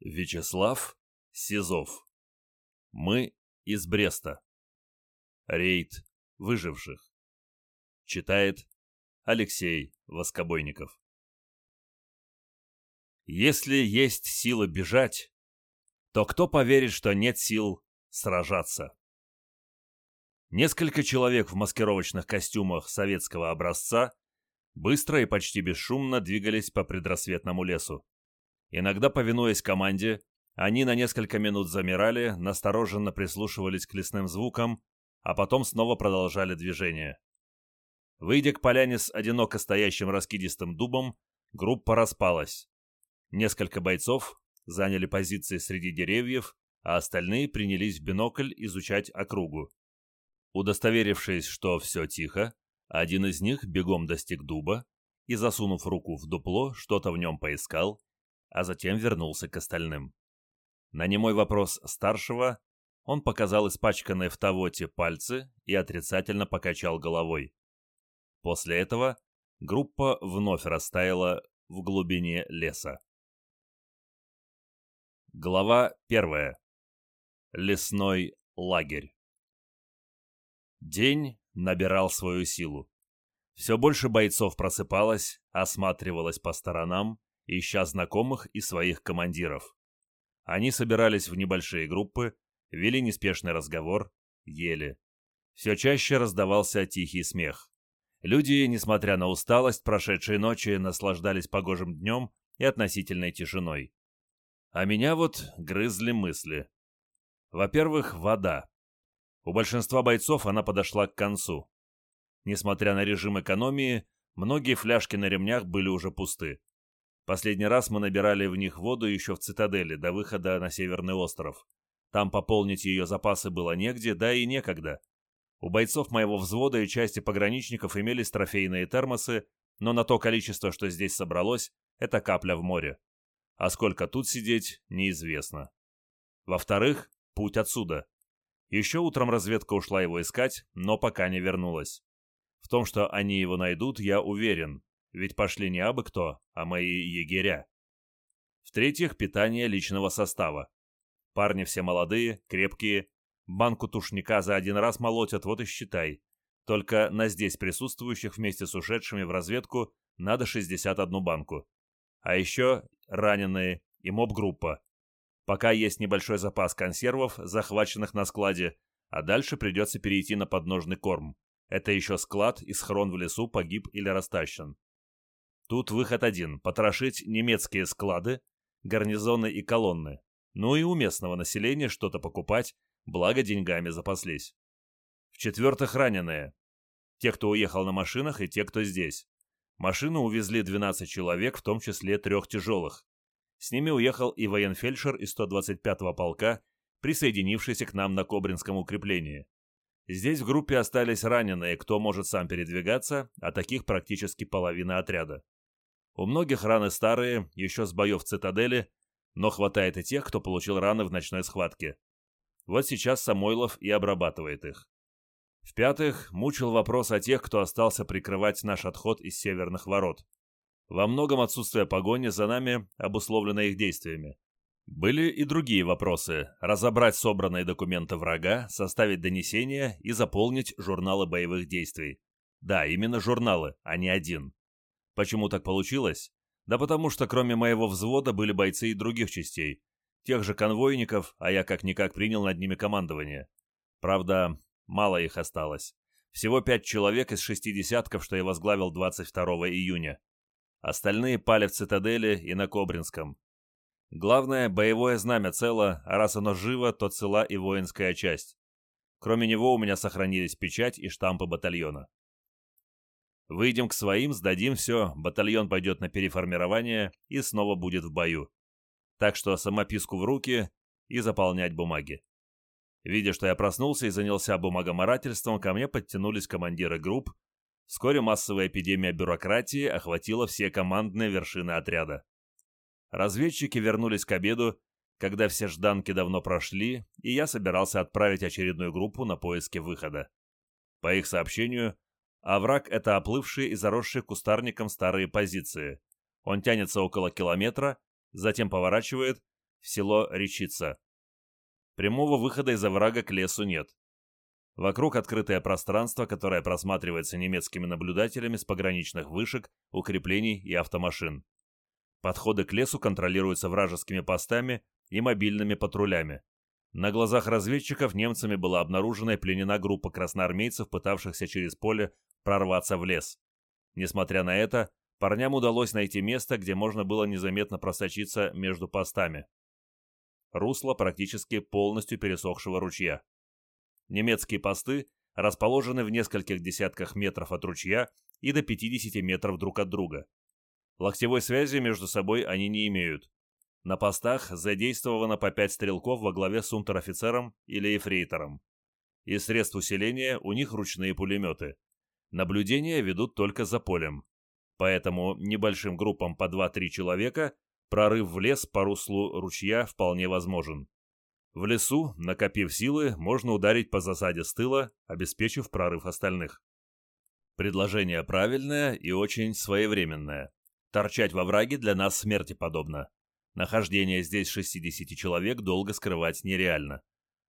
Вячеслав Сизов. Мы из Бреста. Рейд выживших. Читает Алексей Воскобойников. Если есть сила бежать, то кто поверит, что нет сил сражаться? Несколько человек в маскировочных костюмах советского образца быстро и почти бесшумно двигались по предрассветному лесу. Иногда, повинуясь команде, они на несколько минут замирали, настороженно прислушивались к лесным звукам, а потом снова продолжали движение. Выйдя к поляне с одиноко стоящим раскидистым дубом, группа распалась. Несколько бойцов заняли позиции среди деревьев, а остальные принялись в бинокль изучать округу. Удостоверившись, что все тихо, один из них бегом достиг дуба и, засунув руку в дупло, что-то в нем поискал, а затем вернулся к остальным. На немой вопрос старшего он показал испачканные в тавоте пальцы и отрицательно покачал головой. После этого группа вновь растаяла в глубине леса. Глава первая. Лесной лагерь. День набирал свою силу. Все больше бойцов просыпалось, осматривалось по сторонам ища знакомых и своих командиров. Они собирались в небольшие группы, вели неспешный разговор, ели. Все чаще раздавался тихий смех. Люди, несмотря на усталость прошедшей ночи, наслаждались погожим днем и относительной тишиной. А меня вот грызли мысли. Во-первых, вода. У большинства бойцов она подошла к концу. Несмотря на режим экономии, многие фляжки на ремнях были уже пусты. Последний раз мы набирали в них воду еще в цитадели, до выхода на Северный остров. Там пополнить ее запасы было негде, да и некогда. У бойцов моего взвода и части пограничников имелись трофейные термосы, но на то количество, что здесь собралось, это капля в море. А сколько тут сидеть, неизвестно. Во-вторых, путь отсюда. Еще утром разведка ушла его искать, но пока не вернулась. В том, что они его найдут, я уверен, ведь пошли не абы кто, а мои егеря. В-третьих, питание личного состава. Парни все молодые, крепкие, банку тушника за один раз молотят, вот и считай. Только на здесь присутствующих вместе с ушедшими в разведку надо 61 банку. А еще раненые и моб-группа. Пока есть небольшой запас консервов, захваченных на складе, а дальше придется перейти на подножный корм. Это еще склад и схрон в лесу погиб или растащен. Тут выход один – потрошить немецкие склады, гарнизоны и колонны. Ну и у местного населения что-то покупать, благо деньгами запаслись. В-четвертых, раненые. Те, кто уехал на машинах, и те, кто здесь. Машину увезли 12 человек, в том числе трех тяжелых. С ними уехал и военфельдшер из 125-го полка, присоединившийся к нам на Кобринском укреплении. Здесь в группе остались раненые, кто может сам передвигаться, а таких практически половина отряда. У многих раны старые, еще с боев цитадели, но хватает и тех, кто получил раны в ночной схватке. Вот сейчас Самойлов и обрабатывает их. В-пятых, мучил вопрос о тех, кто остался прикрывать наш отход из северных ворот. Во многом отсутствие погони за нами обусловлено их действиями. Были и другие вопросы – разобрать собранные документы врага, составить донесения и заполнить журналы боевых действий. Да, именно журналы, а не один. Почему так получилось? Да потому что кроме моего взвода были бойцы и других частей, тех же конвойников, а я как-никак принял над ними командование. Правда, мало их осталось. Всего пять человек из шести десятков, что я возглавил 22 июня. Остальные пали в цитадели и на Кобринском. Главное, боевое знамя цело, а раз оно живо, то цела и воинская часть. Кроме него у меня сохранились печать и штампы батальона. Выйдем к своим, сдадим все, батальон пойдет на переформирование и снова будет в бою. Так что самописку в руки и заполнять бумаги. Видя, что я проснулся и занялся бумагоморательством, ко мне подтянулись командиры групп. Вскоре массовая эпидемия бюрократии охватила все командные вершины отряда. Разведчики вернулись к обеду, когда все жданки давно прошли, и я собирался отправить очередную группу на поиски выхода. По их сообщению, а враг — это оплывшие и заросшие кустарником старые позиции. Он тянется около километра, затем поворачивает, в село Речица. Прямого выхода из оврага к лесу нет. Вокруг открытое пространство, которое просматривается немецкими наблюдателями с пограничных вышек, укреплений и автомашин. Подходы к лесу контролируются вражескими постами и мобильными патрулями. На глазах разведчиков немцами была обнаружена и пленена группа красноармейцев, пытавшихся через поле прорваться в лес. Несмотря на это, парням удалось найти место, где можно было незаметно просочиться между постами. Русло практически полностью пересохшего ручья. Немецкие посты расположены в нескольких десятках метров от ручья и до 50 метров друг от друга. Локтевой связи между собой они не имеют. На постах задействовано по пять стрелков во главе с унтер-офицером или эфрейтором. Из средств усиления у них ручные пулеметы. Наблюдения ведут только за полем. Поэтому небольшим группам по 2-3 человека прорыв в лес по руслу ручья вполне возможен. В лесу, накопив силы, можно ударить по засаде с тыла, обеспечив прорыв остальных. Предложение правильное и очень своевременное. Торчать во враге для нас смерти подобно. Нахождение здесь 60 человек долго скрывать нереально.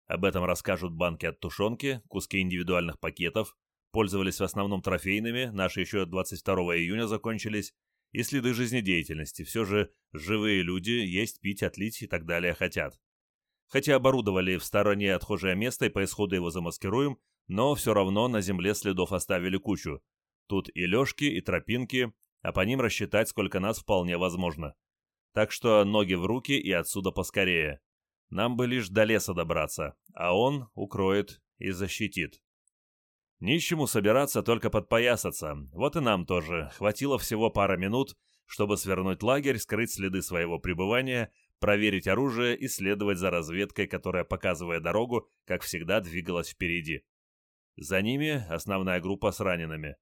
Об этом расскажут банки от тушенки, куски индивидуальных пакетов, пользовались в основном трофейными, наши еще 22 июня закончились, и следы жизнедеятельности. Все же живые люди есть, пить, отлить и так далее хотят. Хотя оборудовали в стороне отхожее место и по исходу его замаскируем, но все равно на земле следов оставили кучу. Тут и лёжки, и тропинки, а по ним рассчитать, сколько нас вполне возможно. Так что ноги в руки и отсюда поскорее. Нам бы лишь до леса добраться, а он укроет и защитит. Нищему собираться только подпоясаться, вот и нам тоже. Хватило всего пара минут, чтобы свернуть лагерь, скрыть следы своего пребывания, проверить оружие и следовать за разведкой, которая, показывая дорогу, как всегда, двигалась впереди. За ними основная группа с ранеными.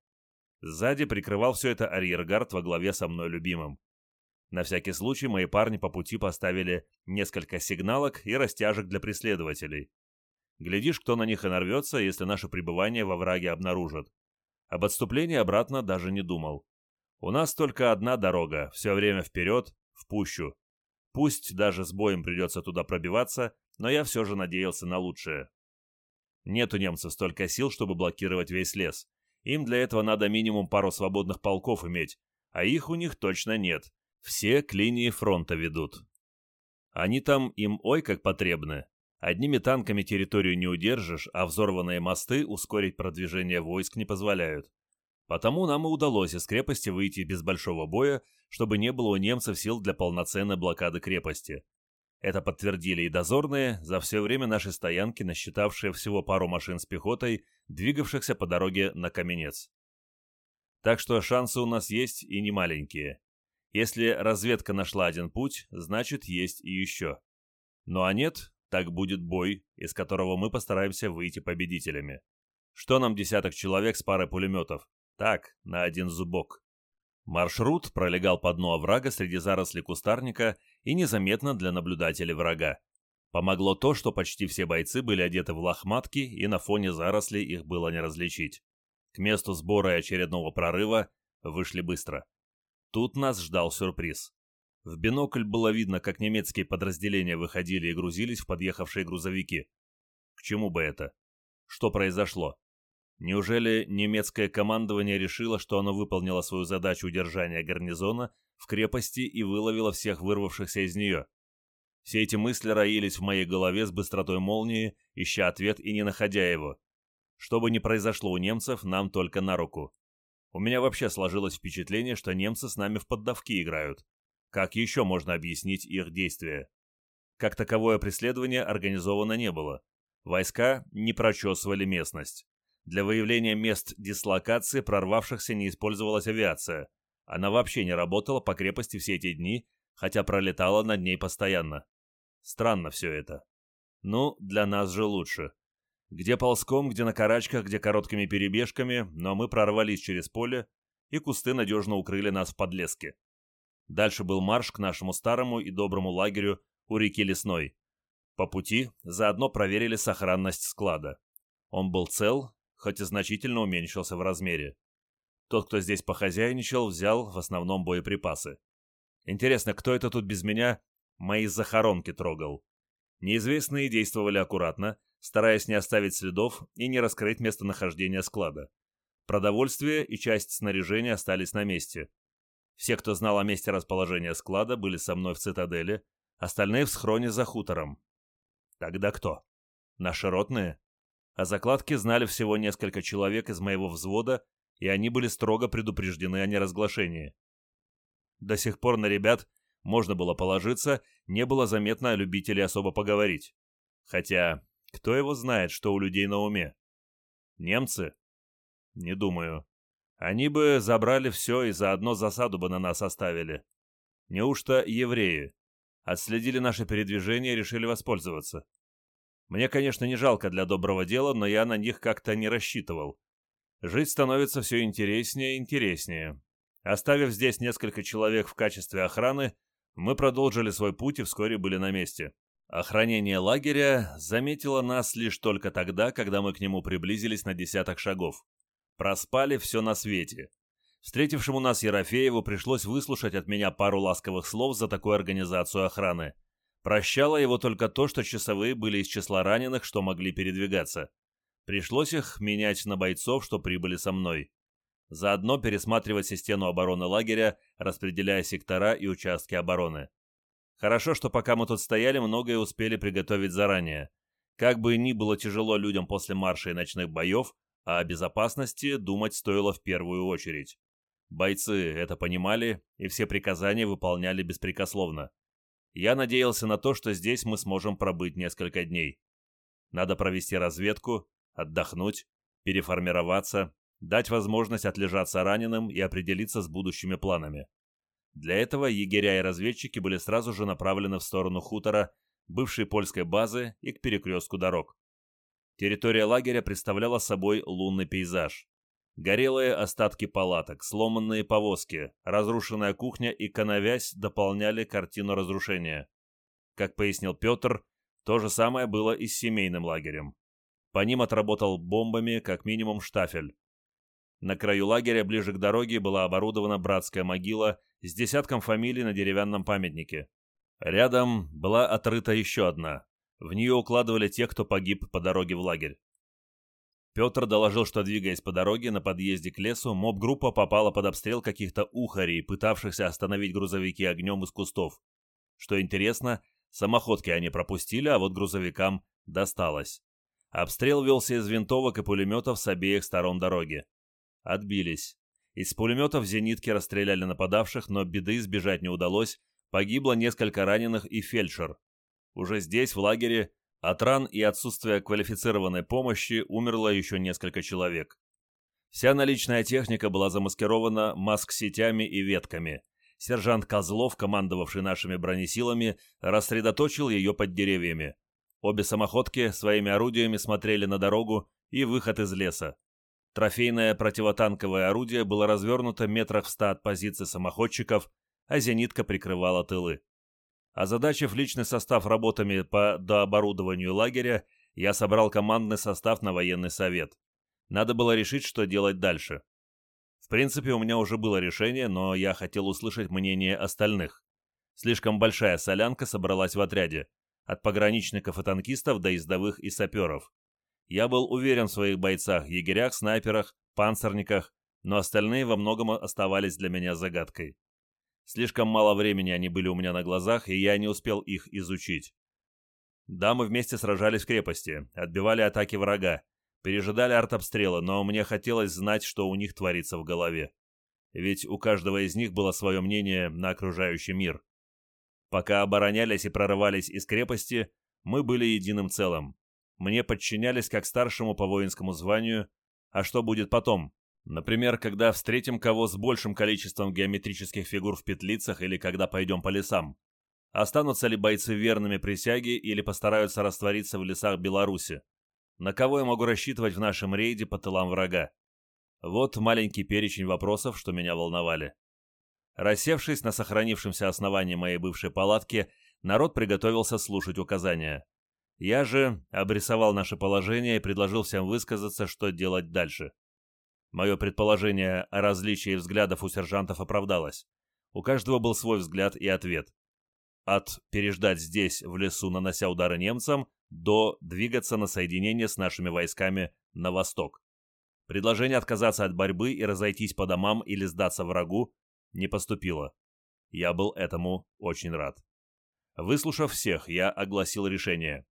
Сзади прикрывал все это арьергард во главе со мной любимым. На всякий случай мои парни по пути поставили несколько сигналок и растяжек для преследователей. Глядишь, кто на них и нарвется, если наше пребывание во враге обнаружат. Об отступлении обратно даже не думал. У нас только одна дорога, все время вперед, в пущу. Пусть даже с боем придется туда пробиваться, но я все же надеялся на лучшее. Нет у немцев столько сил, чтобы блокировать весь лес. Им для этого надо минимум пару свободных полков иметь, а их у них точно нет. Все к линии фронта ведут. Они там им ой как потребны. Одними танками территорию не удержишь, а взорванные мосты ускорить продвижение войск не позволяют. Потому нам и удалось из крепости выйти без большого боя, чтобы не было у немцев сил для полноценной блокады крепости. Это подтвердили и дозорные, за все время нашей стоянки насчитавшие всего пару машин с пехотой, двигавшихся по дороге на Каменец. Так что шансы у нас есть и не маленькие. Если разведка нашла один путь, значит есть и еще. Ну а нет, так будет бой, из которого мы постараемся выйти победителями. Что нам десяток человек с парой пулеметов? Так, на один зубок. Маршрут пролегал по дну оврага среди зарослей кустарника и незаметно для наблюдателей врага. Помогло то, что почти все бойцы были одеты в лохматки, и на фоне зарослей их было не различить. К месту сбора и очередного прорыва вышли быстро. Тут нас ждал сюрприз. В бинокль было видно, как немецкие подразделения выходили и грузились в подъехавшие грузовики. К чему бы это? Что произошло? Неужели немецкое командование решило, что оно выполнило свою задачу удержания гарнизона в крепости и выловило всех вырвавшихся из нее? Все эти мысли роились в моей голове с быстротой молнии, ища ответ и не находя его. Что бы ни произошло у немцев, нам только на руку. У меня вообще сложилось впечатление, что немцы с нами в поддавки играют. Как еще можно объяснить их действия? Как таковое преследование организовано не было. Войска не прочесывали местность. Для выявления мест дислокации прорвавшихся не использовалась авиация. Она вообще не работала по крепости все эти дни, хотя пролетала над ней постоянно. Странно все это. Ну, для нас же лучше. Где ползком, где на карачках, где короткими перебежками, но мы прорвались через поле, и кусты надежно укрыли нас в подлеске. Дальше был марш к нашему старому и доброму лагерю у реки Лесной. По пути заодно проверили сохранность склада. Он был цел, хоть и значительно уменьшился в размере. Тот, кто здесь похозяйничал, взял в основном боеприпасы. Интересно, кто это тут без меня мои захоронки трогал. Неизвестные действовали аккуратно, стараясь не оставить следов и не раскрыть местонахождение склада. Продовольствие и часть снаряжения остались на месте. Все, кто знал о месте расположения склада, были со мной в цитадели, остальные в схроне за хутором. Тогда кто? Наши ротные? О закладке знали всего несколько человек из моего взвода, и они были строго предупреждены о неразглашении. До сих пор на ребят можно было положиться, не было заметно любителей особо поговорить. Хотя, кто его знает, что у людей на уме? Немцы? Не думаю. Они бы забрали все и заодно засаду бы на нас оставили. Неужто евреи? Отследили наше передвижение и решили воспользоваться. Мне, конечно, не жалко для доброго дела, но я на них как-то не рассчитывал. Жить становится все интереснее и интереснее. Оставив здесь несколько человек в качестве охраны, мы продолжили свой путь и вскоре были на месте. Охранение лагеря заметило нас лишь только тогда, когда мы к нему приблизились на десяток шагов. Проспали все на свете. Встретившему нас Ерофееву пришлось выслушать от меня пару ласковых слов за такую организацию охраны. Прощало его только то, что часовые были из числа раненых, что могли передвигаться. Пришлось их менять на бойцов, что прибыли со мной. Заодно пересматривать систему обороны лагеря, распределяя сектора и участки обороны. Хорошо, что пока мы тут стояли, многое успели приготовить заранее. Как бы ни было тяжело людям после марша и ночных боев, а о безопасности думать стоило в первую очередь. Бойцы это понимали и все приказания выполняли беспрекословно. Я надеялся на то, что здесь мы сможем пробыть несколько дней. Надо провести разведку, отдохнуть, переформироваться, дать возможность отлежаться раненым и определиться с будущими планами. Для этого егеря и разведчики были сразу же направлены в сторону хутора, бывшей польской базы и к перекрестку дорог. Территория лагеря представляла собой лунный пейзаж. Горелые остатки палаток, сломанные повозки, разрушенная кухня и коновязь дополняли картину разрушения. Как пояснил Петр, то же самое было и с семейным лагерем. По ним отработал бомбами как минимум штафель. На краю лагеря, ближе к дороге, была оборудована братская могила с десятком фамилий на деревянном памятнике. Рядом была отрыта еще одна. В нее укладывали тех, кто погиб по дороге в лагерь. Петр доложил, что, двигаясь по дороге на подъезде к лесу, моб-группа попала под обстрел каких-то ухарей, пытавшихся остановить грузовики огнем из кустов. Что интересно, самоходки они пропустили, а вот грузовикам досталось. Обстрел велся из винтовок и пулеметов с обеих сторон дороги. Отбились. Из пулеметов зенитки расстреляли нападавших, но беды избежать не удалось, погибло несколько раненых и фельдшер. Уже здесь, в лагере, от ран и отсутствия квалифицированной помощи умерло еще несколько человек. Вся наличная техника была замаскирована маск-сетями и ветками. Сержант Козлов, командовавший нашими бронесилами, рассредоточил ее под деревьями. Обе самоходки своими орудиями смотрели на дорогу и выход из леса. Трофейное противотанковое орудие было развернуто метрах в ста от позиции самоходчиков, а зенитка прикрывала тылы. Озадачив личный состав работами по дооборудованию лагеря, я собрал командный состав на военный совет. Надо было решить, что делать дальше. В принципе, у меня уже было решение, но я хотел услышать мнение остальных. Слишком большая солянка собралась в отряде, от пограничников и танкистов до издовых и саперов. Я был уверен в своих бойцах, егерях, снайперах, панцирниках, но остальные во многом оставались для меня загадкой. Слишком мало времени они были у меня на глазах, и я не успел их изучить. Да, мы вместе сражались в крепости, отбивали атаки врага, пережидали артобстрелы, но мне хотелось знать, что у них творится в голове. Ведь у каждого из них было свое мнение на окружающий мир. Пока оборонялись и прорывались из крепости, мы были единым целым. Мне подчинялись как старшему по воинскому званию, а что будет потом? Например, когда встретим кого с большим количеством геометрических фигур в петлицах или когда пойдем по лесам. Останутся ли бойцы верными присяге или постараются раствориться в лесах Беларуси? На кого я могу рассчитывать в нашем рейде по тылам врага? Вот маленький перечень вопросов, что меня волновали. Рассевшись на сохранившемся основании моей бывшей палатки, народ приготовился слушать указания. Я же обрисовал наше положение и предложил всем высказаться, что делать дальше. Мое предположение о различии взглядов у сержантов оправдалось. У каждого был свой взгляд и ответ. от переждать здесь, в лесу, нанося удары немцам, до двигаться на соединение с нашими войсками на восток. Предложение отказаться от борьбы и разойтись по домам или сдаться врагу не поступило. Я был этому очень рад. Выслушав всех, я огласил решение.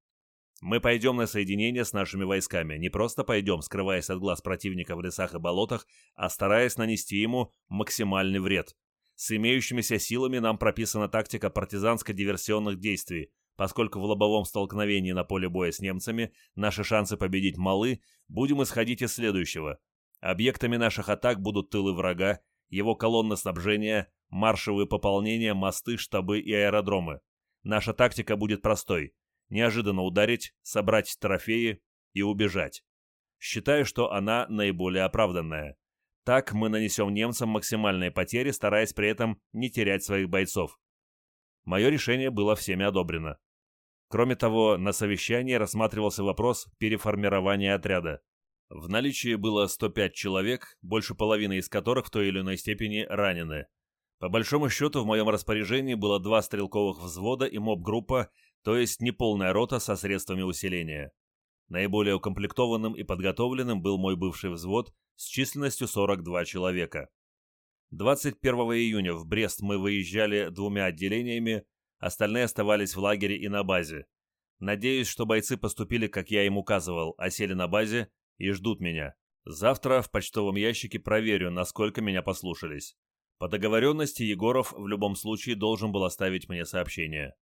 Мы пойдем на соединение с нашими войсками, не просто пойдем, скрываясь от глаз противника в лесах и болотах, а стараясь нанести ему максимальный вред. С имеющимися силами нам прописана тактика партизанско-диверсионных действий, поскольку в лобовом столкновении на поле боя с немцами наши шансы победить малы, будем исходить из следующего. Объектами наших атак будут тылы врага, его колонны снабжения, маршевые пополнения, мосты, штабы и аэродромы. Наша тактика будет простой – неожиданно ударить, собрать трофеи и убежать. Считаю, что она наиболее оправданная. Так мы нанесем немцам максимальные потери, стараясь при этом не терять своих бойцов. Мое решение было всеми одобрено. Кроме того, на совещании рассматривался вопрос переформирования отряда. В наличии было 105 человек, больше половины из которых в той или иной степени ранены. По большому счету, в моем распоряжении было два стрелковых взвода и моб-группа, то есть неполная рота со средствами усиления. Наиболее укомплектованным и подготовленным был мой бывший взвод с численностью 42 человека. 21 июня в Брест мы выезжали двумя отделениями, остальные оставались в лагере и на базе. Надеюсь, что бойцы поступили, как я им указывал, осели на базе и ждут меня. Завтра в почтовом ящике проверю, насколько меня послушались. По договоренности Егоров в любом случае должен был оставить мне сообщение.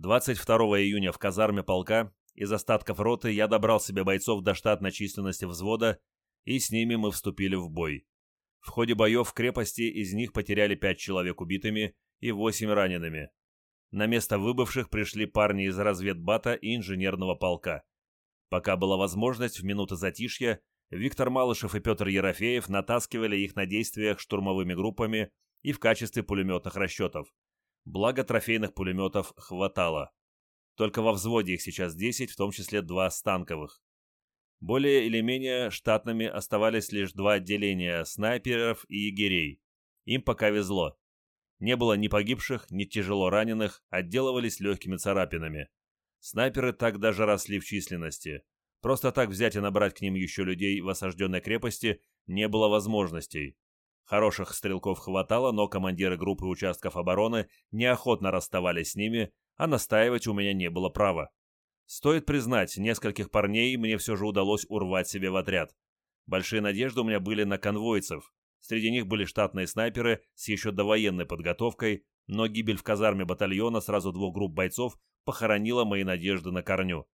22 июня в казарме полка из остатков роты я добрал себе бойцов до штатной численности взвода, и с ними мы вступили в бой. В ходе боев в крепости из них потеряли пять человек убитыми и восемь ранеными. На место выбывших пришли парни из разведбата и инженерного полка. Пока была возможность, в минуты затишья Виктор Малышев и Петр Ерофеев натаскивали их на действиях штурмовыми группами и в качестве пулеметных расчетов. Благо трофейных пулеметов хватало. Только во взводе их сейчас 10, в том числе два станковых. Более или менее штатными оставались лишь два отделения снайперов и егерей. Им пока везло. Не было ни погибших, ни тяжело раненых, отделывались легкими царапинами. Снайперы так даже росли в численности. Просто так взять и набрать к ним еще людей в осажденной крепости не было возможностей. Хороших стрелков хватало, но командиры группы участков обороны неохотно расставались с ними, а настаивать у меня не было права. Стоит признать, нескольких парней мне все же удалось урвать себе в отряд. Большие надежды у меня были на конвойцев. Среди них были штатные снайперы с еще довоенной подготовкой, но гибель в казарме батальона сразу двух групп бойцов похоронила мои надежды на корню.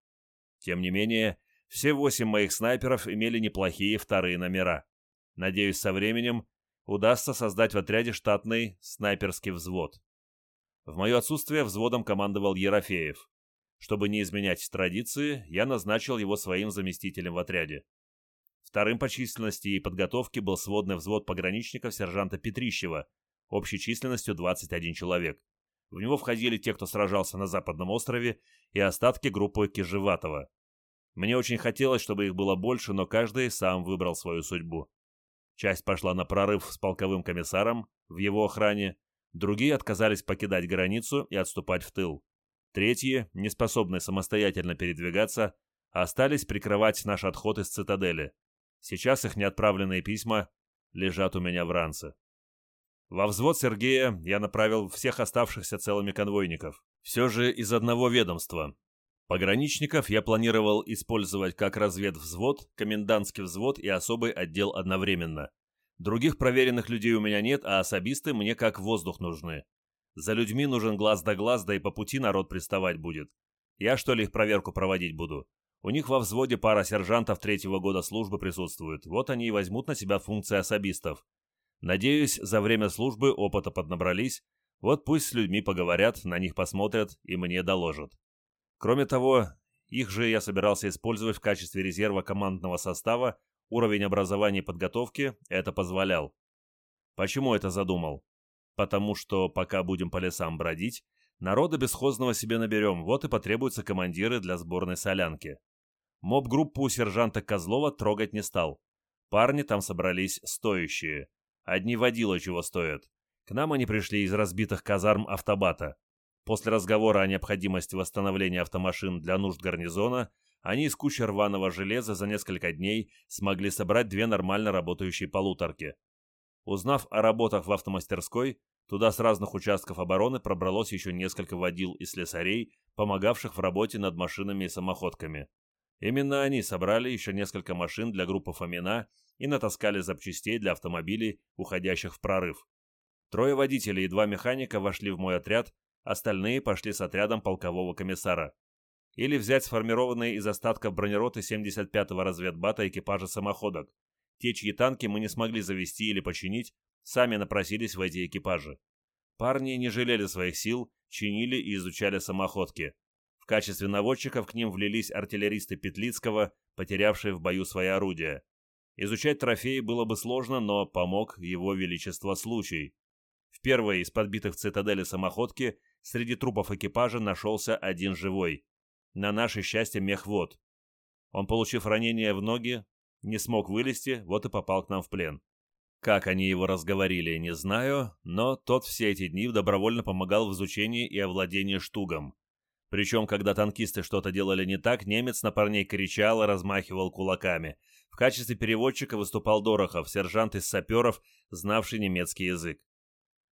Тем не менее, все восемь моих снайперов имели неплохие вторые номера. Надеюсь, со временем удастся создать в отряде штатный снайперский взвод. В мое отсутствие взводом командовал Ерофеев. Чтобы не изменять традиции, я назначил его своим заместителем в отряде. Вторым по численности и подготовке был сводный взвод пограничников сержанта Петрищева, общей численностью 21 человек. В него входили те, кто сражался на Западном острове, и остатки группы Кижеватова. Мне очень хотелось, чтобы их было больше, но каждый сам выбрал свою судьбу. Часть пошла на прорыв с полковым комиссаром в его охране, другие отказались покидать границу и отступать в тыл. Третьи, не способные самостоятельно передвигаться, остались прикрывать наш отход из цитадели. Сейчас их неотправленные письма лежат у меня в ранце. Во взвод Сергея я направил всех оставшихся целыми конвойников. Все же из одного ведомства. Пограничников я планировал использовать как разведвзвод, комендантский взвод и особый отдел одновременно. Других проверенных людей у меня нет, а особисты мне как воздух нужны. За людьми нужен глаз да глаз, да и по пути народ приставать будет. Я что ли их проверку проводить буду? У них во взводе пара сержантов третьего года службы присутствует. Вот они и возьмут на себя функции особистов. Надеюсь, за время службы опыта поднабрались. Вот пусть с людьми поговорят, на них посмотрят и мне доложат. Кроме того, их же я собирался использовать в качестве резерва командного состава, уровень образования и подготовки это позволял. Почему это задумал? Потому что пока будем по лесам бродить, народа бесхозного себе наберем, вот и потребуются командиры для сборной солянки. Моб-группу сержанта Козлова трогать не стал. Парни там собрались стоящие. Одни водила чего стоят. К нам они пришли из разбитых казарм автобата. После разговора о необходимости восстановления автомашин для нужд гарнизона, они из кучи рваного железа за несколько дней смогли собрать две нормально работающие полуторки. Узнав о работах в автомастерской, туда с разных участков обороны пробралось еще несколько водил и слесарей, помогавших в работе над машинами и самоходками. Именно они собрали еще несколько машин для группы Фомина и натаскали запчастей для автомобилей, уходящих в прорыв. Трое водителей и два механика вошли в мой отряд, остальные пошли с отрядом полкового комиссара. Или взять сформированные из остатков бронероты 75-го разведбата экипажа самоходок. Те, чьи танки мы не смогли завести или починить, сами напросились в эти экипажи. Парни не жалели своих сил, чинили и изучали самоходки. В качестве наводчиков к ним влились артиллеристы Петлицкого, потерявшие в бою свои орудия. Изучать трофеи было бы сложно, но помог его величество случай. В первой из подбитых цитадели самоходки среди трупов экипажа нашелся один живой. На наше счастье мехвод. Он, получив ранение в ноги, не смог вылезти, вот и попал к нам в плен. Как они его разговорили, не знаю, но тот все эти дни добровольно помогал в изучении и овладении штугом. Причем, когда танкисты что-то делали не так, немец на парней кричал и размахивал кулаками. В качестве переводчика выступал Дорохов, сержант из саперов, знавший немецкий язык.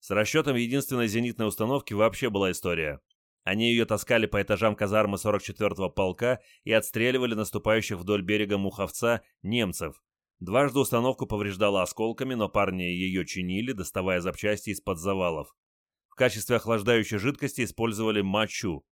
С расчетом единственной зенитной установки вообще была история. Они ее таскали по этажам казармы 44-го полка и отстреливали наступающих вдоль берега Муховца немцев. Дважды установку повреждала осколками, но парни ее чинили, доставая запчасти из-под завалов. В качестве охлаждающей жидкости использовали мочу.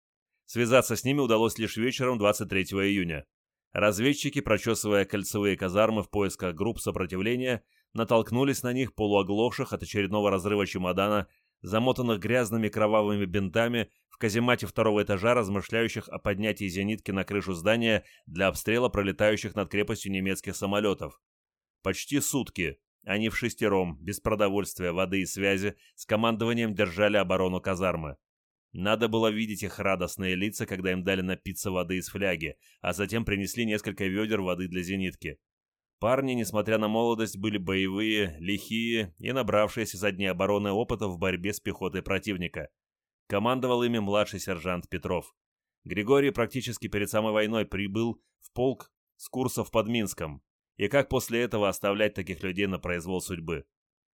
Связаться с ними удалось лишь вечером 23 июня. Разведчики, прочесывая кольцевые казармы в поисках групп сопротивления, натолкнулись на них полуоглохших от очередного разрыва чемодана, замотанных грязными кровавыми бинтами, в каземате второго этажа, размышляющих о поднятии зенитки на крышу здания для обстрела пролетающих над крепостью немецких самолетов. Почти сутки они в шестером, без продовольствия, воды и связи, с командованием держали оборону казармы. Надо было видеть их радостные лица, когда им дали напиться воды из фляги, а затем принесли несколько ведер воды для зенитки. Парни, несмотря на молодость, были боевые, лихие и набравшиеся за дни обороны опыта в борьбе с пехотой противника. Командовал ими младший сержант Петров. Григорий практически перед самой войной прибыл в полк с курсов под Минском. И как после этого оставлять таких людей на произвол судьбы?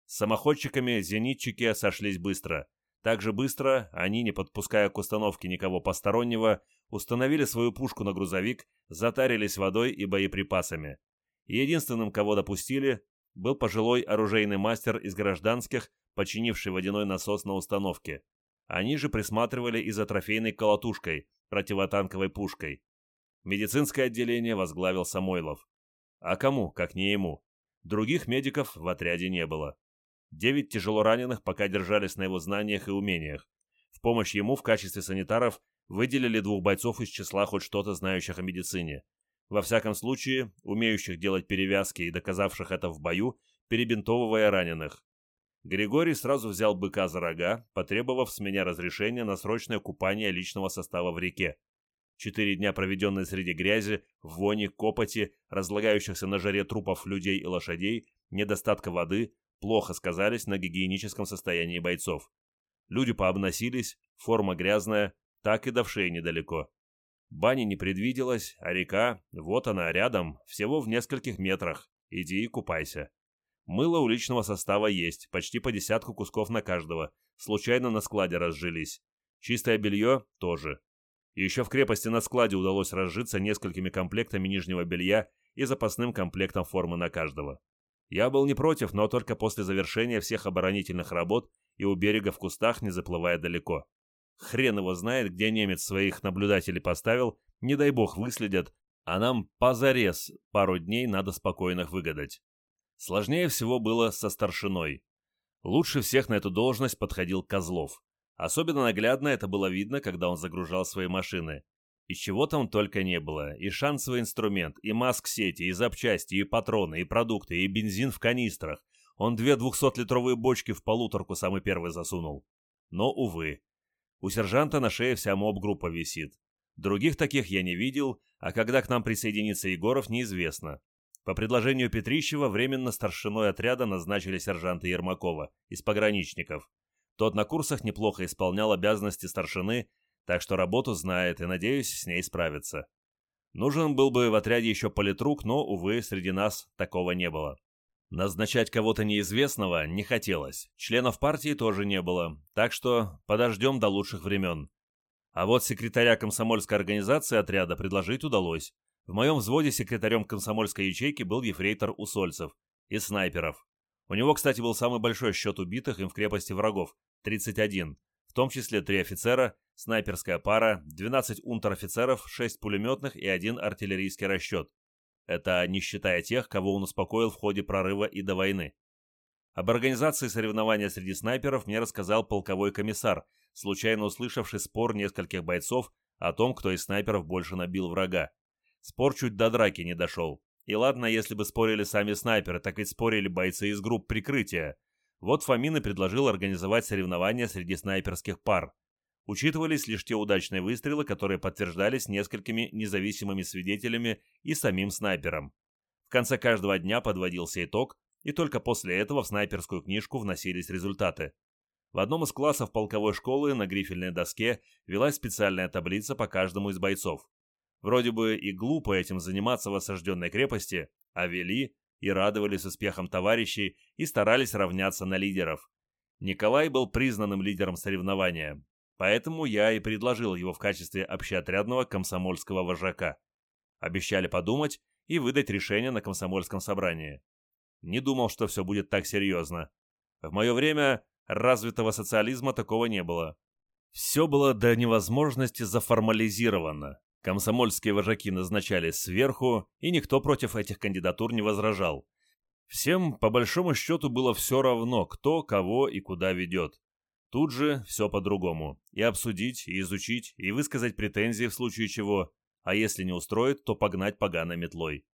С самоходчиками зенитчики сошлись быстро. Так же быстро они, не подпуская к установке никого постороннего, установили свою пушку на грузовик, затарились водой и боеприпасами единственным, кого допустили, был пожилой оружейный мастер из гражданских, починивший водяной насос на установке. Они же присматривали и за трофейной колотушкой, противотанковой пушкой. Медицинское отделение возглавил Самойлов. А кому, как не ему? Других медиков в отряде не было. Девять тяжелораненых пока держались на его знаниях и умениях. В помощь ему в качестве санитаров выделили двух бойцов из числа хоть что-то знающих о медицине. Во всяком случае, умеющих делать перевязки и доказавших это в бою, перебинтовывая раненых. Григорий сразу взял быка за рога, потребовав с меня разрешения на срочное купание личного состава в реке. Четыре дня, проведенные среди грязи, вони, копоти, разлагающихся на жаре трупов людей и лошадей, недостатка воды, плохо сказались на гигиеническом состоянии бойцов. Люди пообносились, форма грязная, так и до вшей недалеко. Бани не предвиделось, а река, вот она, рядом, всего в нескольких метрах. Иди и купайся. Мыло у личного состава есть, почти по десятку кусков на каждого. Случайно на складе разжились. Чистое белье тоже. Еще в крепости на складе удалось разжиться несколькими комплектами нижнего белья и запасным комплектом формы на каждого. Я был не против, но только после завершения всех оборонительных работ и у берега в кустах, не заплывая далеко. Хрен его знает, где немец своих наблюдателей поставил, не дай бог выследят, а нам позарез пару дней надо спокойных выгадать. Сложнее всего было со старшиной. Лучше всех на эту должность подходил Козлов. Особенно наглядно это было видно, когда он загружал свои машины. И чего там только не было. И шансовый инструмент, и маск-сети, и запчасти, и патроны, и продукты, и бензин в канистрах. Он две двухсотлитровые бочки в полуторку самый первый засунул. Но, увы, у сержанта на шее вся моб-группа висит. Других таких я не видел, а когда к нам присоединится Егоров, неизвестно. По предложению Петрищева временно старшиной отряда назначили сержанта Ермакова из пограничников. Тот на курсах неплохо исполнял обязанности старшины, так что работу знает и, надеюсь, с ней справится. Нужен был бы в отряде еще политрук, но, увы, среди нас такого не было. Назначать кого-то неизвестного не хотелось, членов партии тоже не было, так что подождем до лучших времен. А вот секретаря комсомольской организации отряда предложить удалось. В моем взводе секретарем комсомольской ячейки был ефрейтор Усольцев из снайперов. У него, кстати, был самый большой счет убитых им в крепости врагов – 31, в том числе три офицера, снайперская пара, 12 унтер-офицеров, 6 пулеметных и один артиллерийский расчет. Это не считая тех, кого он успокоил в ходе прорыва и до войны. Об организации соревнования среди снайперов мне рассказал полковой комиссар, случайно услышавший спор нескольких бойцов о том, кто из снайперов больше набил врага. Спор чуть до драки не дошел. И ладно, если бы спорили сами снайперы, так ведь спорили бойцы из групп прикрытия. Вот Фомин и предложил организовать соревнования среди снайперских пар. Учитывались лишь те удачные выстрелы, которые подтверждались несколькими независимыми свидетелями и самим снайпером. В конце каждого дня подводился итог, и только после этого в снайперскую книжку вносились результаты. В одном из классов полковой школы на грифельной доске велась специальная таблица по каждому из бойцов. Вроде бы и глупо этим заниматься в осажденной крепости, а вели и радовались успехам товарищей и старались равняться на лидеров. Николай был признанным лидером соревнования, Поэтому я и предложил его в качестве общеотрядного комсомольского вожака. Обещали подумать и выдать решение на комсомольском собрании. Не думал, что все будет так серьезно. В мое время развитого социализма такого не было. Все было до невозможности заформализировано. Комсомольские вожаки назначались сверху, и никто против этих кандидатур не возражал. Всем, по большому счету, было все равно, кто, кого и куда ведет. Тут же все по-другому. И обсудить, и изучить, и высказать претензии в случае чего, а если не устроит, то погнать поганой метлой.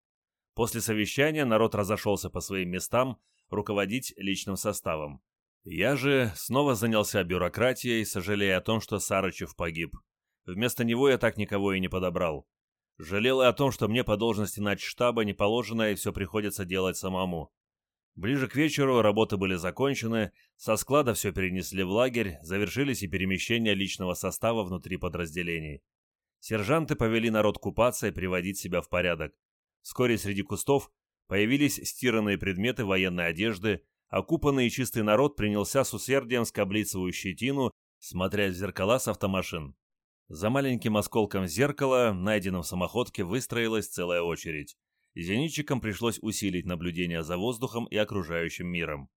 После совещания народ разошелся по своим местам руководить личным составом. Я же снова занялся бюрократией, сожалея о том, что Сарычев погиб. Вместо него я так никого и не подобрал. Жалел и о том, что мне по должности штаба не положено и все приходится делать самому. Ближе к вечеру работы были закончены, со склада все перенесли в лагерь, завершились и перемещения личного состава внутри подразделений. Сержанты повели народ купаться и приводить себя в порядок. Вскоре среди кустов появились стиранные предметы военной одежды, а купанный и чистый народ принялся с усердием скоблить свою щетину, смотря в зеркала с автомашин. За маленьким осколком зеркала, найденным в самоходке, выстроилась целая очередь. Зенитчикам пришлось усилить наблюдение за воздухом и окружающим миром.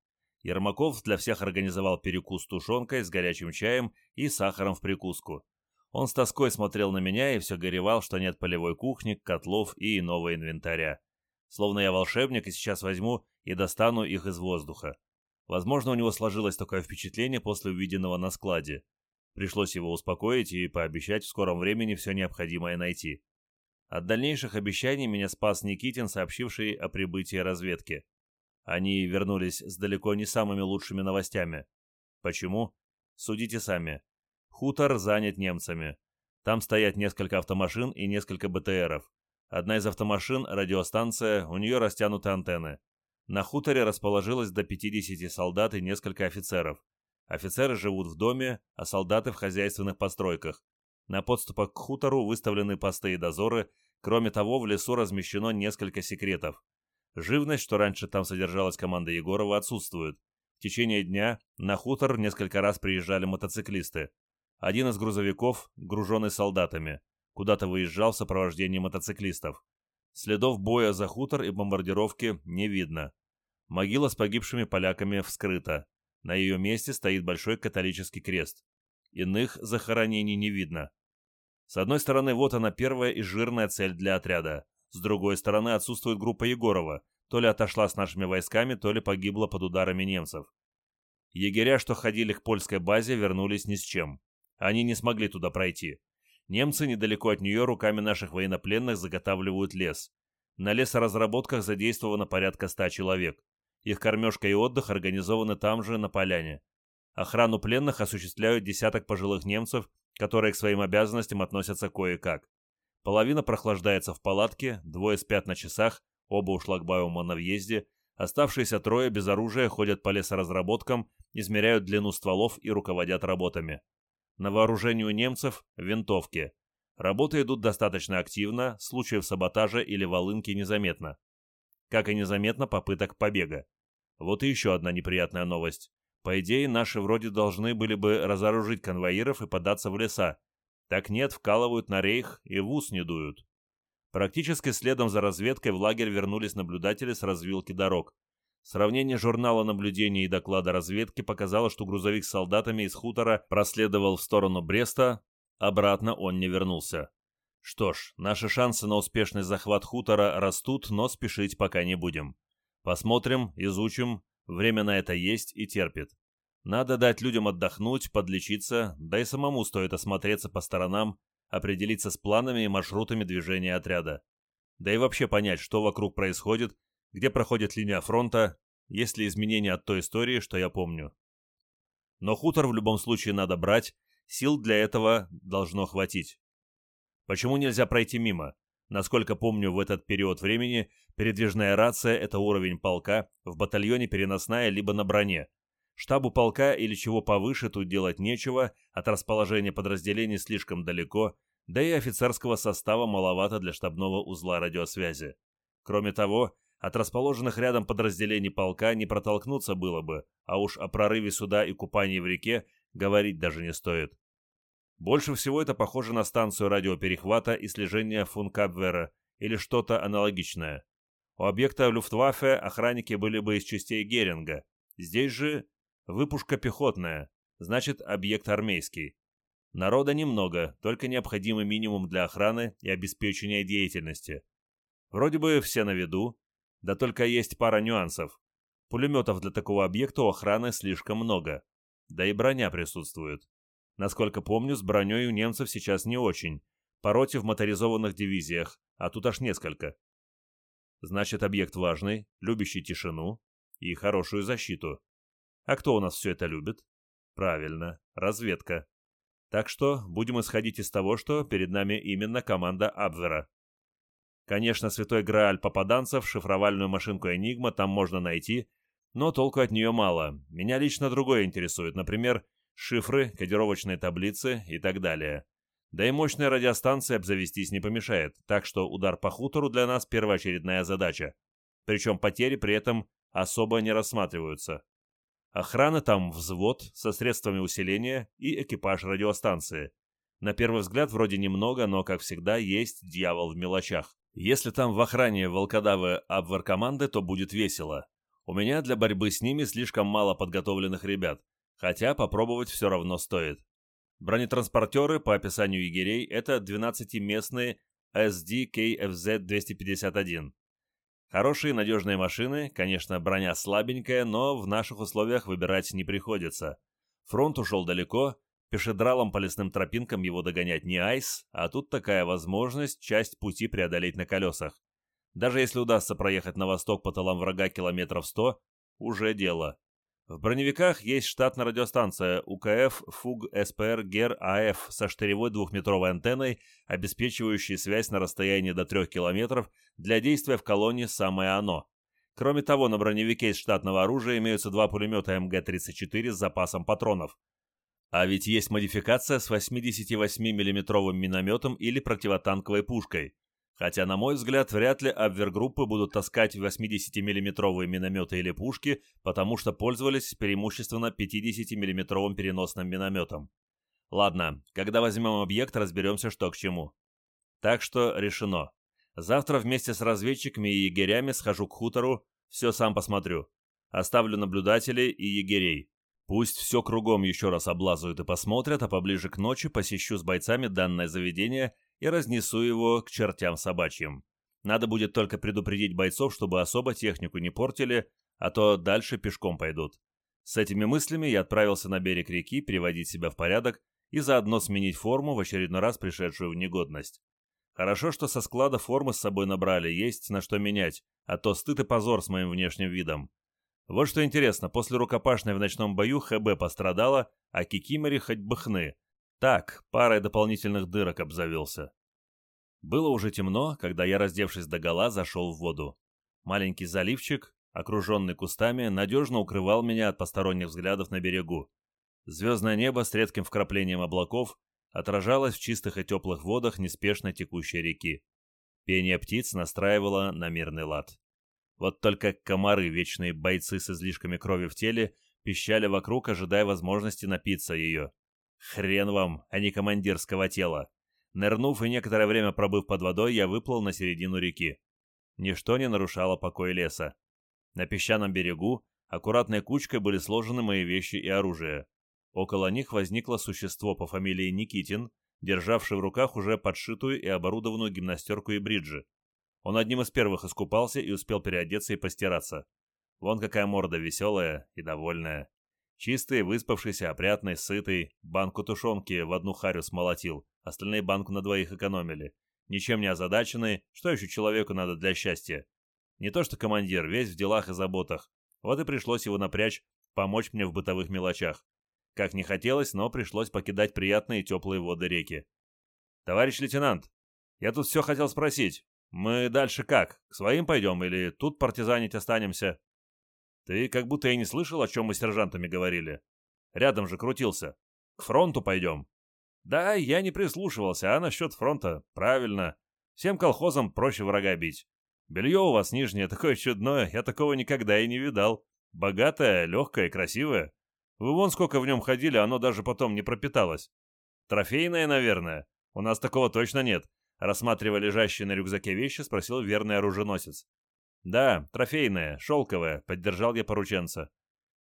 Ермаков для всех организовал перекус тушенкой с горячим чаем и сахаром в прикуску. Он с тоской смотрел на меня и все горевал, что нет полевой кухни, котлов и иного инвентаря. Словно я волшебник и сейчас возьму и достану их из воздуха. Возможно, у него сложилось такое впечатление после увиденного на складе. Пришлось его успокоить и пообещать в скором времени все необходимое найти. От дальнейших обещаний меня спас Никитин, сообщивший о прибытии разведки. Они вернулись с далеко не самыми лучшими новостями. Почему? Судите сами. Хутор занят немцами. Там стоят несколько автомашин и несколько БТРов. Одна из автомашин – радиостанция, у нее растянуты антенны. На хуторе расположилось до 50 солдат и несколько офицеров. Офицеры живут в доме, а солдаты в хозяйственных постройках. На подступах к хутору выставлены посты и дозоры, кроме того, в лесу размещено несколько секретов. Живность, что раньше там содержалась команда Егорова, отсутствует. В течение дня на хутор несколько раз приезжали мотоциклисты. Один из грузовиков, груженный солдатами, куда-то выезжал в сопровождении мотоциклистов. Следов боя за хутор и бомбардировки не видно. Могила с погибшими поляками вскрыта. На ее месте стоит большой католический крест. Иных захоронений не видно. С одной стороны, вот она первая и жирная цель для отряда. С другой стороны, отсутствует группа Егорова. То ли отошла с нашими войсками, то ли погибла под ударами немцев. Егеря, что ходили к польской базе, вернулись ни с чем. Они не смогли туда пройти. Немцы недалеко от нее руками наших военнопленных заготавливают лес. На лесоразработках задействовано порядка ста человек. Их кормежка и отдых организованы там же, на поляне. Охрану пленных осуществляют десяток пожилых немцев которые к своим обязанностям относятся кое-как. Половина прохлаждается в палатке, двое спят на часах, оба у шлагбаума на въезде, Оставшиеся трое без оружия ходят по лесоразработкам, измеряют длину стволов и руководят работами. На вооружении у немцев – винтовки. Работы идут достаточно активно, случаев саботажа или волынки незаметно. Как и незаметно попыток побега. Вот и еще одна неприятная новость. По идее, наши вроде должны были бы разоружить конвоиров и податься в леса. Так нет, вкалывают на рейх и в ус не дуют. Практически следом за разведкой в лагерь вернулись наблюдатели с развилки дорог. Сравнение журнала наблюдений и доклада разведки показало, что грузовик с солдатами из хутора проследовал в сторону Бреста, обратно он не вернулся. Что ж, наши шансы на успешный захват хутора растут, но спешить пока не будем. Посмотрим, изучим, время это есть и терпит. Надо дать людям отдохнуть, подлечиться, да и самому стоит осмотреться по сторонам, определиться с планами и маршрутами движения отряда. Да и вообще понять, что вокруг происходит, где проходит линия фронта, есть ли изменения от той истории, что я помню. Но хутор в любом случае надо брать, сил для этого должно хватить. Почему нельзя пройти мимо? Насколько помню, в этот период времени передвижная рация – это уровень полка, в батальоне переносная либо на броне. Штабу полка или чего повыше тут делать нечего, от расположения подразделений слишком далеко, да и офицерского состава маловато для штабного узла радиосвязи. Кроме того, от расположенных рядом подразделений полка не протолкнуться было бы, а уж о прорыве суда и купании в реке говорить даже не стоит. Больше всего это похоже на станцию радиоперехвата и слежения Функабвера или что-то аналогичное. У объекта Люфтваффе охранники были бы из частей Геринга. Здесь же Выпушка пехотная, значит объект армейский. Народа немного, только необходимый минимум для охраны и обеспечения деятельности. Вроде бы все на виду, да только есть пара нюансов. Пулеметов для такого объекта у охраны слишком много. Да и броня присутствует. Насколько помню, с броней у немцев сейчас не очень. По в моторизованных дивизиях, а тут аж несколько. Значит, объект важный, любящий тишину и хорошую защиту. А кто у нас все это любит? Правильно, разведка. Так что будем исходить из того, что перед нами именно команда Абвера. Конечно, святой Грааль попаданцев, шифровальную машинку Энигма там можно найти, но толку от нее мало. Меня лично другое интересует, например, шифры, кодировочные таблицы и так далее. Да и мощная радиостанция обзавестись не помешает, так что удар по хутору для нас первоочередная задача. Причем потери при этом особо не рассматриваются. Охрана там взвод со средствами усиления и экипаж радиостанции. На первый взгляд вроде немного, но, как всегда, есть дьявол в мелочах. Если там в охране волкодавы команды, то будет весело. У меня для борьбы с ними слишком мало подготовленных ребят, хотя попробовать все равно стоит. Бронетранспортеры, по описанию егерей, это 12-местные SD KFZ-251. Хорошие надежные машины, конечно, броня слабенькая, но в наших условиях выбирать не приходится. Фронт ушел далеко, пешедралом по лесным тропинкам его догонять не айс, а тут такая возможность часть пути преодолеть на колесах. Даже если удастся проехать на восток по тылам врага километров сто, уже дело. В броневиках есть штатная радиостанция УКФ ФУГ СПР ГЕР АФ со штыревой двухметровой антенной, обеспечивающей связь на расстоянии до 3 километров для действия в колонии самое оно. Кроме того, на броневике из штатного оружия имеются два пулемета МГ-34 с запасом патронов. А ведь есть модификация с 88 миллиметровым минометом или противотанковой пушкой – Хотя, на мой взгляд, вряд ли абвергруппы будут таскать 80 миллиметровые минометы или пушки, потому что пользовались преимущественно 50 миллиметровым переносным минометом. Ладно, когда возьмем объект, разберемся, что к чему. Так что решено. Завтра вместе с разведчиками и егерями схожу к хутору, все сам посмотрю. Оставлю наблюдателей и егерей. Пусть все кругом еще раз облазают и посмотрят, а поближе к ночи посещу с бойцами данное заведение и разнесу его к чертям собачьим. Надо будет только предупредить бойцов, чтобы особо технику не портили, а то дальше пешком пойдут. С этими мыслями я отправился на берег реки переводить себя в порядок и заодно сменить форму, в очередной раз пришедшую в негодность. Хорошо, что со склада формы с собой набрали, есть на что менять, а то стыд и позор с моим внешним видом. Вот что интересно, после рукопашной в ночном бою ХБ пострадала, а Кикимори хоть бы хны. Так, парой дополнительных дырок обзавелся. Было уже темно, когда я, раздевшись догола, зашел в воду. Маленький заливчик, окруженный кустами, надежно укрывал меня от посторонних взглядов на берегу. Звездное небо с редким вкраплением облаков отражалось в чистых и теплых водах неспешно текущей реки. Пение птиц настраивало на мирный лад. Вот только комары, вечные бойцы с излишками крови в теле, пищали вокруг, ожидая возможности напиться ее. Хрен вам, а не командирского тела. Нырнув и некоторое время пробыв под водой, я выплыл на середину реки. Ничто не нарушало покой леса. На песчаном берегу аккуратной кучкой были сложены мои вещи и оружие. Около них возникло существо по фамилии Никитин, державший в руках уже подшитую и оборудованную гимнастерку и бриджи. Он одним из первых искупался и успел переодеться и постираться. Вон какая морда веселая и довольная. Чистый, выспавшийся, опрятный, сытый, банку тушенки в одну харю смолотил, остальные банку на двоих экономили. Ничем не озадаченный, что еще человеку надо для счастья? Не то что командир, весь в делах и заботах. Вот и пришлось его напрячь, помочь мне в бытовых мелочах. Как не хотелось, но пришлось покидать приятные теплые воды реки. «Товарищ лейтенант, я тут все хотел спросить. Мы дальше как? К своим пойдем или тут партизанить останемся?» «Ты как будто и не слышал, о чем мы с сержантами говорили. Рядом же крутился. К фронту пойдем». «Да, я не прислушивался, а насчет фронта, правильно. Всем колхозам проще врага бить. Белье у вас нижнее такое чудное, я такого никогда и не видал. Богатое, легкое, красивое. Вы вон сколько в нем ходили, оно даже потом не пропиталось. Трофейное, наверное. У нас такого точно нет. Рассматривая лежащие на рюкзаке вещи, спросил верный оруженосец. «Да, трофейное, шелковое», — поддержал я порученца.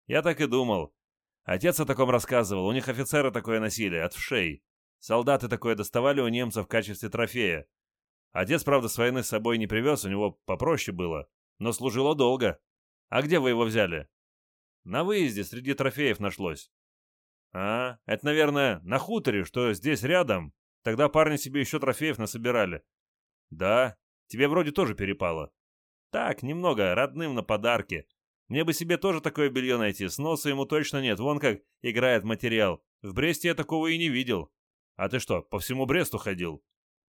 «Я так и думал. Отец о таком рассказывал, у них офицеры такое носили, от вшей. Солдаты такое доставали у немцев в качестве трофея. Отец, правда, с войны с собой не привез, у него попроще было, но служило долго. А где вы его взяли? На выезде среди трофеев нашлось. А, это, наверное, на хуторе, что здесь рядом. Тогда парни себе еще трофеев насобирали. Да, тебе вроде тоже перепало. Так, немного, родным на подарки. Мне бы себе тоже такое белье найти, сноса ему точно нет, вон как играет материал. В Бресте я такого и не видел. А ты что, по всему Бресту ходил?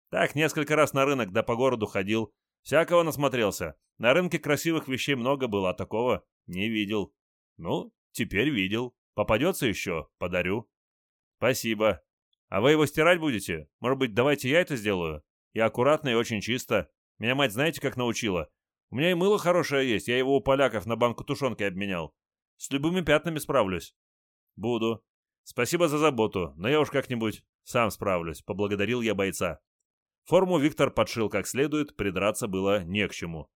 Так, несколько раз на рынок да по городу ходил. Всякого насмотрелся. На рынке красивых вещей много было, а такого не видел. Ну, теперь видел. Попадется еще, подарю. Спасибо. А вы его стирать будете? Может быть, давайте я это сделаю? И аккуратно, и очень чисто. Меня мать знаете, как научила? У меня и мыло хорошее есть, я его у поляков на банку тушенки обменял. С любыми пятнами справлюсь. Буду. Спасибо за заботу, но я уж как-нибудь сам справлюсь, поблагодарил я бойца. Форму Виктор подшил как следует, придраться было не к чему.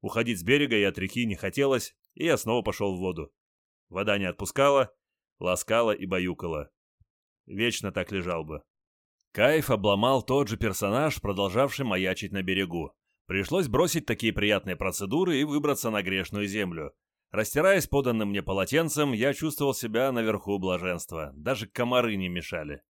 Уходить с берега и от реки не хотелось, и я снова пошел в воду. Вода не отпускала, ласкала и баюкала. Вечно так лежал бы. Кайф обломал тот же персонаж, продолжавший маячить на берегу. Пришлось бросить такие приятные процедуры и выбраться на грешную землю. Растираясь поданным мне полотенцем, я чувствовал себя наверху блаженства. Даже комары не мешали.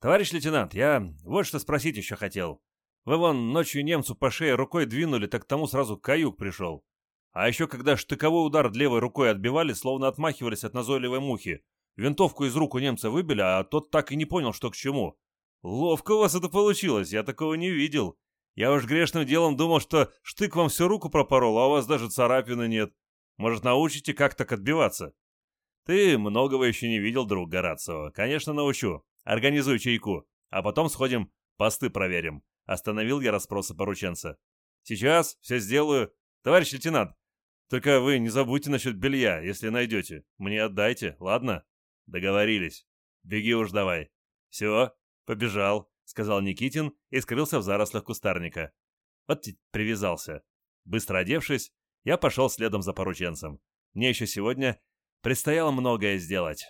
«Товарищ лейтенант, я вот что спросить еще хотел. Вы вон ночью немцу по шее рукой двинули, так тому сразу каюк пришел. А еще когда штыковой удар левой рукой отбивали, словно отмахивались от назойливой мухи. Винтовку из рук у немца выбили, а тот так и не понял, что к чему. Ловко у вас это получилось, я такого не видел. Я уж грешным делом думал, что штык вам всю руку пропорол, а у вас даже царапины нет. Может, научите, как так отбиваться?» «Ты многого еще не видел, друг Горацио. Конечно, научу. Организуй чайку, а потом сходим, посты проверим. Остановил я расспросы порученца. Сейчас, все сделаю. Товарищ лейтенант, только вы не забудьте насчет белья, если найдете. Мне отдайте, ладно? Договорились. Беги уж давай. Все, побежал, сказал Никитин и скрылся в зарослях кустарника. Вот привязался. Быстро одевшись, я пошел следом за порученцем. Мне еще сегодня предстояло многое сделать.